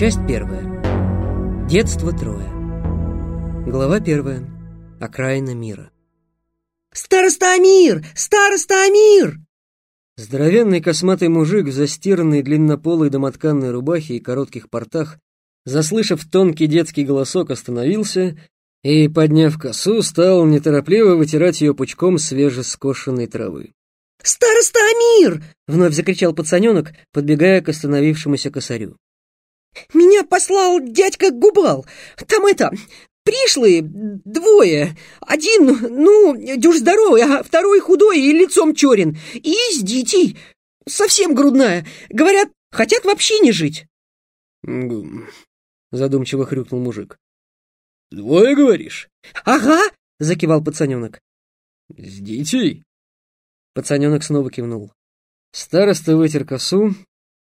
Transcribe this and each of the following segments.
Часть первая. Детство Троя. Глава первая. Окраина мира. «Староста Амир! Староста Амир!» Здоровенный косматый мужик в застиранной длиннополой домотканной рубахе и коротких портах, заслышав тонкий детский голосок, остановился и, подняв косу, стал неторопливо вытирать ее пучком свежескошенной травы. «Староста Амир!» — вновь закричал пацаненок, подбегая к остановившемуся косарю. «Меня послал дядька Губал. Там это, пришлые, двое. Один, ну, дюж здоровый, а второй худой и лицом черен. И с детей. Совсем грудная. Говорят, хотят вообще не жить». Задумчиво хрюкнул мужик. «Двое, говоришь?» «Ага», — закивал пацаненок. «С детей?» Пацаненок снова кивнул. Староста вытер косу,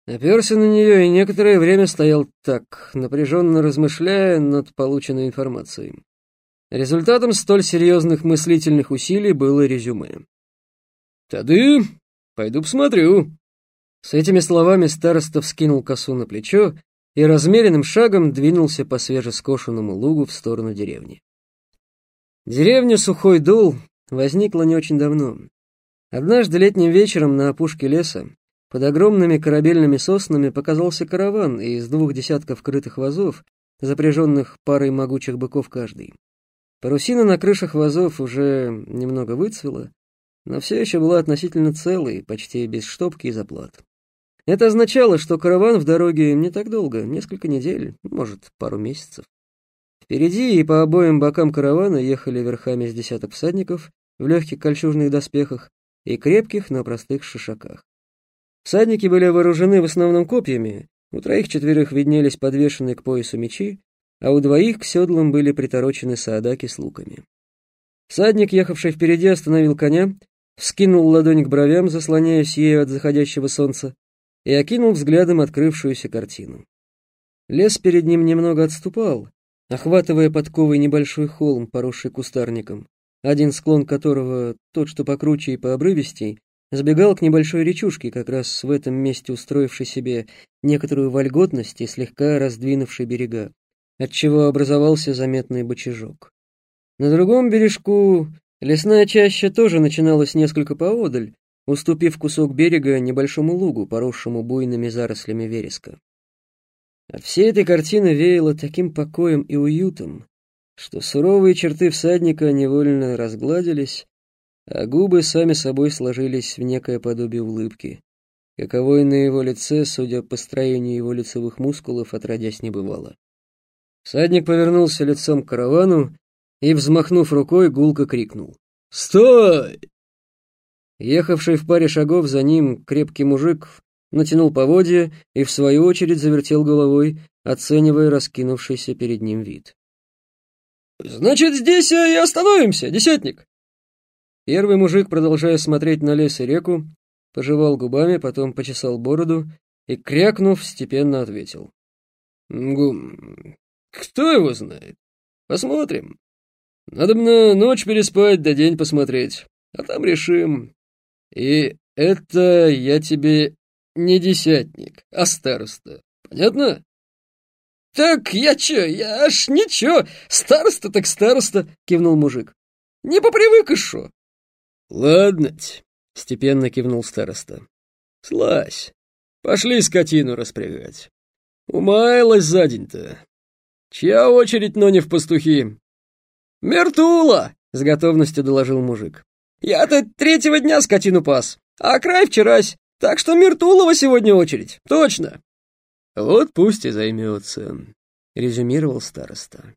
оперся на нее и некоторое время стоял так, напряженно размышляя над полученной информацией. Результатом столь серьезных мыслительных усилий было резюме. «Тады пойду посмотрю». С этими словами староста вскинул косу на плечо и размеренным шагом двинулся по свежескошенному лугу в сторону деревни. Деревня Сухой Дол возникла не очень давно. Однажды летним вечером на опушке леса под огромными корабельными соснами показался караван из двух десятков крытых вазов, запряженных парой могучих быков каждый. Парусина на крышах вазов уже немного выцвела, но все еще была относительно целой, почти без штопки и заплат. Это означало, что караван в дороге не так долго, несколько недель, может, пару месяцев. Впереди и по обоим бокам каравана ехали верхами с десяток всадников в легких кольчужных доспехах и крепких, но простых шишаках. Всадники были вооружены в основном копьями, у троих-четверых виднелись подвешенные к поясу мечи, а у двоих к седлам были приторочены саадаки с луками. Всадник, ехавший впереди, остановил коня, вскинул ладонь к бровям, заслоняясь ею от заходящего солнца, и окинул взглядом открывшуюся картину. Лес перед ним немного отступал, охватывая подковой небольшой холм, поросший кустарником, один склон которого, тот, что покруче и пообрывистей, сбегал к небольшой речушке, как раз в этом месте устроившей себе некоторую вольготность и слегка раздвинувший берега, отчего образовался заметный бочажок. На другом бережку лесная чаща тоже начиналась несколько поодаль, уступив кусок берега небольшому лугу, поросшему буйными зарослями вереска. От всей этой картины веяло таким покоем и уютом, что суровые черты всадника невольно разгладились, а губы сами собой сложились в некое подобие улыбки, каковой на его лице, судя по строению его лицевых мускулов, отродясь не бывало. Всадник повернулся лицом к каравану и, взмахнув рукой, гулко крикнул. «Стой!» Ехавший в паре шагов за ним крепкий мужик натянул поводья и, в свою очередь, завертел головой, оценивая раскинувшийся перед ним вид. «Значит, здесь и остановимся, десятник!» Первый мужик, продолжая смотреть на лес и реку, пожевал губами, потом почесал бороду и, крякнув, степенно ответил. «Гум, кто его знает? Посмотрим. Надо мне ночь переспать, да день посмотреть, а там решим. И это я тебе не десятник, а староста. Понятно? Так я чё, я аж ничего, староста так староста, кивнул мужик. Не попривык и шо? Ладно, степенно кивнул староста. Слазь, пошли скотину распрягать. Умаялась за день-то. Чья очередь, но не в пастухи? Мертула, с готовностью доложил мужик. Я-то третьего дня скотину пас, а край вчерась, так что Миртулова сегодня очередь, точно. Вот пусть и займется, резюмировал староста.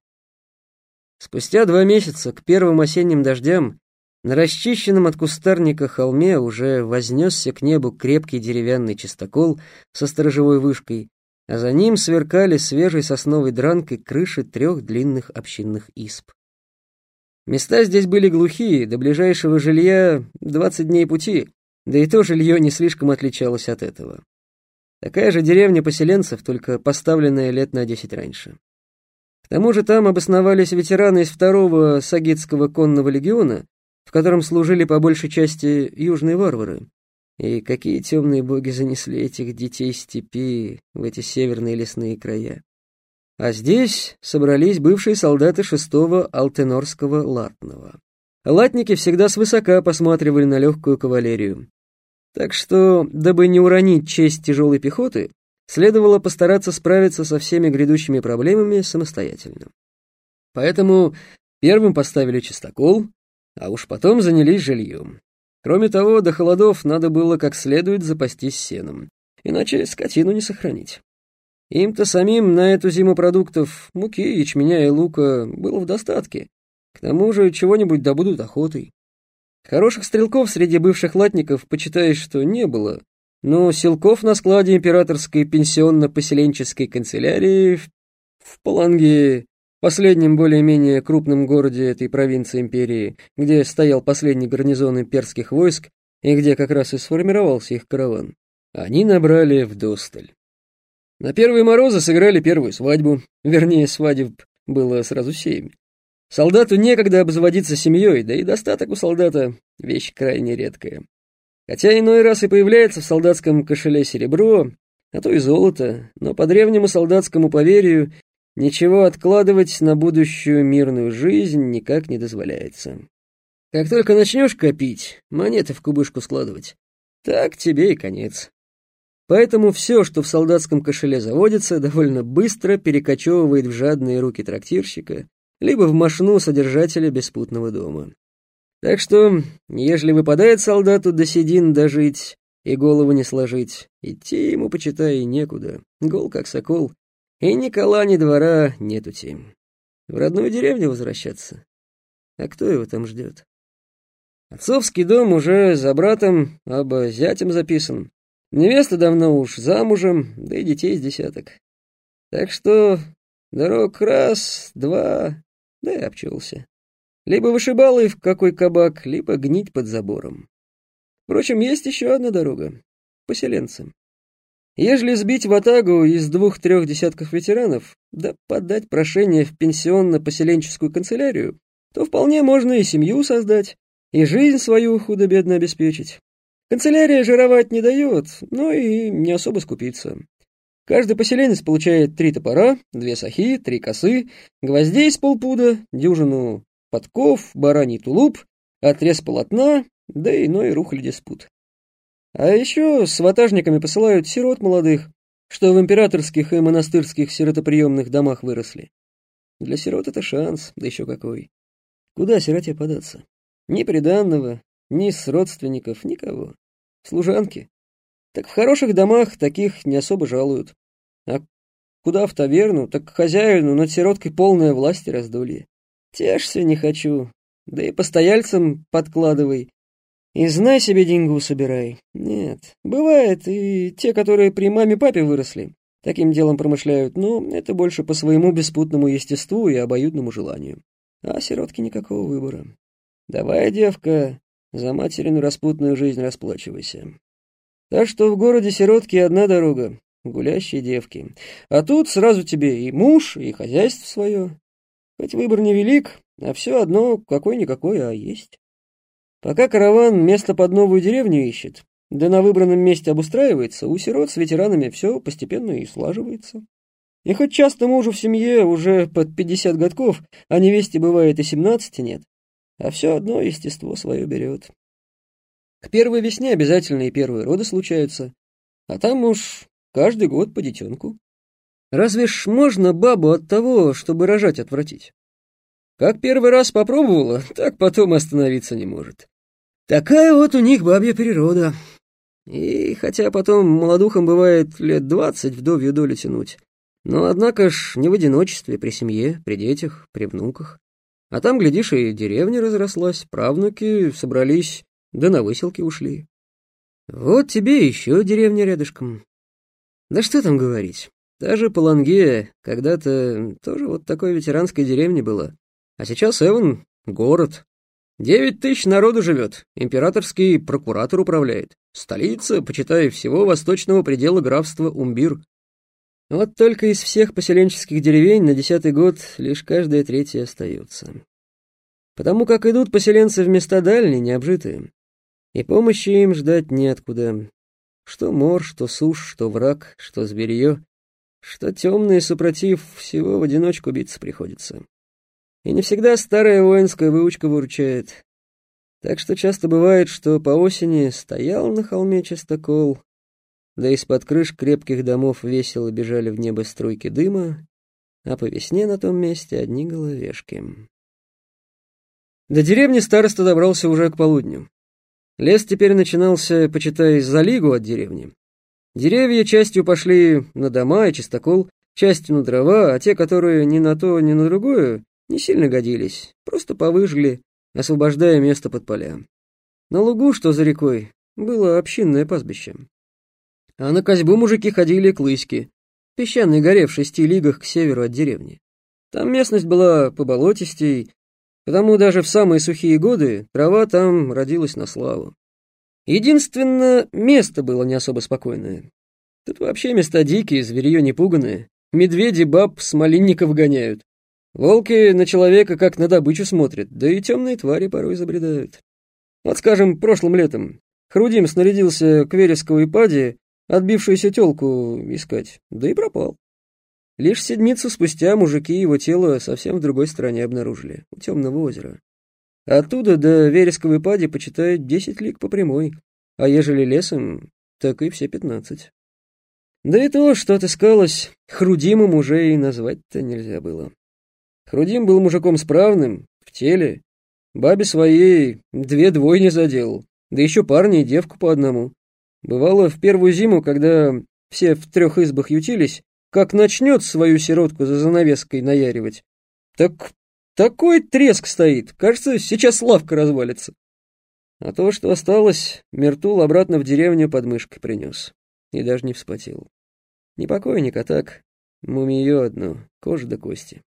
Спустя два месяца к первым осенним дождям на расчищенном от кустарника холме уже вознесся к небу крепкий деревянный чистокол со сторожевой вышкой, а за ним сверкали свежей сосновой дранкой крыши трех длинных общинных исп. Места здесь были глухие, до ближайшего жилья двадцать дней пути, да и то жилье не слишком отличалось от этого. Такая же деревня поселенцев, только поставленная лет на десять раньше. К тому же там обосновались ветераны из второго Сагитского конного легиона, котором служили по большей части южные варвары. И какие темные боги занесли этих детей степи в эти северные лесные края. А здесь собрались бывшие солдаты шестого Алтенорского латного. Латники всегда свысока посматривали на легкую кавалерию. Так что, дабы не уронить честь тяжелой пехоты, следовало постараться справиться со всеми грядущими проблемами самостоятельно. Поэтому первым поставили чистокол, а уж потом занялись жильем. Кроме того, до холодов надо было как следует запастись сеном, иначе скотину не сохранить. Им-то самим на эту зиму продуктов, муки, ячменя и лука было в достатке. К тому же чего-нибудь добудут охотой. Хороших стрелков среди бывших латников, почитаешь, что не было, но силков на складе императорской пенсионно-поселенческой канцелярии в, в Паланге, последнем более-менее крупном городе этой провинции империи, где стоял последний гарнизон имперских войск и где как раз и сформировался их караван, они набрали в досталь. На первые морозы сыграли первую свадьбу, вернее, свадеб было сразу семь. Солдату некогда обзаводиться семьей, да и достаток у солдата — вещь крайне редкая. Хотя иной раз и появляется в солдатском кошеле серебро, а то и золото, но по древнему солдатскому поверью ничего откладывать на будущую мирную жизнь никак не дозволяется. Как только начнешь копить, монеты в кубышку складывать, так тебе и конец. Поэтому все, что в солдатском кошеле заводится, довольно быстро перекочевывает в жадные руки трактирщика, либо в мошну содержателя беспутного дома. Так что, ежели выпадает солдату до седин дожить и голову не сложить, идти ему, почитай, некуда, гол как сокол, и ни кола, ни двора нету тем. В родную деревню возвращаться? А кто его там ждет? Отцовский дом уже за братом, оба зятем записан, Невеста давно уж замужем, да и детей с десяток. Так что дорог раз, два, да и обчелся. Либо вышибалы в какой кабак, либо гнить под забором. Впрочем, есть еще одна дорога — поселенцам. Ежели сбить в Атагу из двух-трех десятков ветеранов, да подать прошение в пенсионно-поселенческую канцелярию, то вполне можно и семью создать, и жизнь свою худо-бедно обеспечить. Канцелярия жировать не дает, но и не особо скупится. Каждый поселенец получает три топора, две сахи, три косы, гвоздей с полпуда, дюжину подков, бараний тулуп, отрез полотна, да иной рухлядиспут. А еще с ватажниками посылают сирот молодых, что в императорских и монастырских сиротоприемных домах выросли. Для сирот это шанс, да еще какой. Куда сироте податься? Ни приданного, ни с родственников, никого. Служанки. Так в хороших домах таких не особо жалуют. А куда в таверну, так хозяину над сироткой полная власть и раздолье. Тешься не хочу, да и постояльцам подкладывай. И знай себе деньгу собирай. Нет, бывает, и те, которые при маме-папе выросли, таким делом промышляют, но это больше по своему беспутному естеству и обоюдному желанию. А сиротки никакого выбора. Давай, девка, за материну распутную жизнь расплачивайся. Так что в городе сиротки одна дорога, гулящие девки. А тут сразу тебе и муж, и хозяйство свое. Хоть выбор невелик, а все одно какой-никакой, а есть. Пока караван место под новую деревню ищет, да на выбранном месте обустраивается, у сирот с ветеранами все постепенно и слаживается. И хоть часто мужу в семье уже под пятьдесят годков, а невесте бывает и семнадцати нет, а все одно естество свое берет. К первой весне обязательно и первые роды случаются, а там уж каждый год по детенку. Разве ж можно бабу от того, чтобы рожать, отвратить? Как первый раз попробовала, так потом остановиться не может. Такая вот у них бабья природа. И хотя потом молодухам бывает лет двадцать вдовью долю тянуть, но однако ж не в одиночестве, при семье, при детях, при внуках. А там, глядишь, и деревня разрослась, правнуки собрались, да на выселки ушли. Вот тебе еще деревня рядышком. Да что там говорить, даже Палангея когда-то тоже вот такой ветеранской деревни была. А сейчас Эван — город. Девять тысяч народу живет, императорский прокуратор управляет. Столица, почитай, всего восточного предела графства Умбир. Вот только из всех поселенческих деревень на десятый год лишь каждая третья остается. Потому как идут поселенцы в места дальние, необжитые. И помощи им ждать неоткуда. Что мор, что сушь, что враг, что зверье, что темный супротив, всего в одиночку биться приходится. И не всегда старая воинская выучка выручает. Так что часто бывает, что по осени стоял на холме частокол, да из-под крыш крепких домов весело бежали в небо струйки дыма, а по весне на том месте одни головешки. До деревни староста добрался уже к полудню. Лес теперь начинался, почитай, за лигу от деревни. Деревья частью пошли на дома и чистокол, частью на дрова, а те, которые ни на то, ни на другое, не сильно годились, просто повыжгли, освобождая место под поля. На лугу, что за рекой, было общинное пастбище. А на козьбу мужики ходили к Лыське, песчаной горе в шести лигах к северу от деревни. Там местность была поболотистей, потому даже в самые сухие годы трава там родилась на славу. Единственно, место было не особо спокойное. Тут вообще места дикие, зверье непуганное. Медведи баб с малинников гоняют. Волки на человека как на добычу смотрят, да и темные твари порой забредают. Вот, скажем, прошлым летом Хрудим снарядился к Вересковой паде отбившуюся телку искать, да и пропал. Лишь седмицу спустя мужики его тело совсем в другой стороне обнаружили, у темного озера. Оттуда до Вересковой пади почитают десять лиг по прямой, а ежели лесом, так и все пятнадцать. Да и то, что отыскалось, Хрудимом уже и назвать-то нельзя было. Хрудим был мужиком справным, в теле, бабе своей две двойни заделал, да еще парня и девку по одному. Бывало, в первую зиму, когда все в трех избах ютились, как начнет свою сиротку за занавеской наяривать, так такой треск стоит, кажется, сейчас лавка развалится. А то, что осталось, Мертул обратно в деревню под мышкой принес. И даже не вспотел. Не покойник, а так, мумию одну, кожа до кости.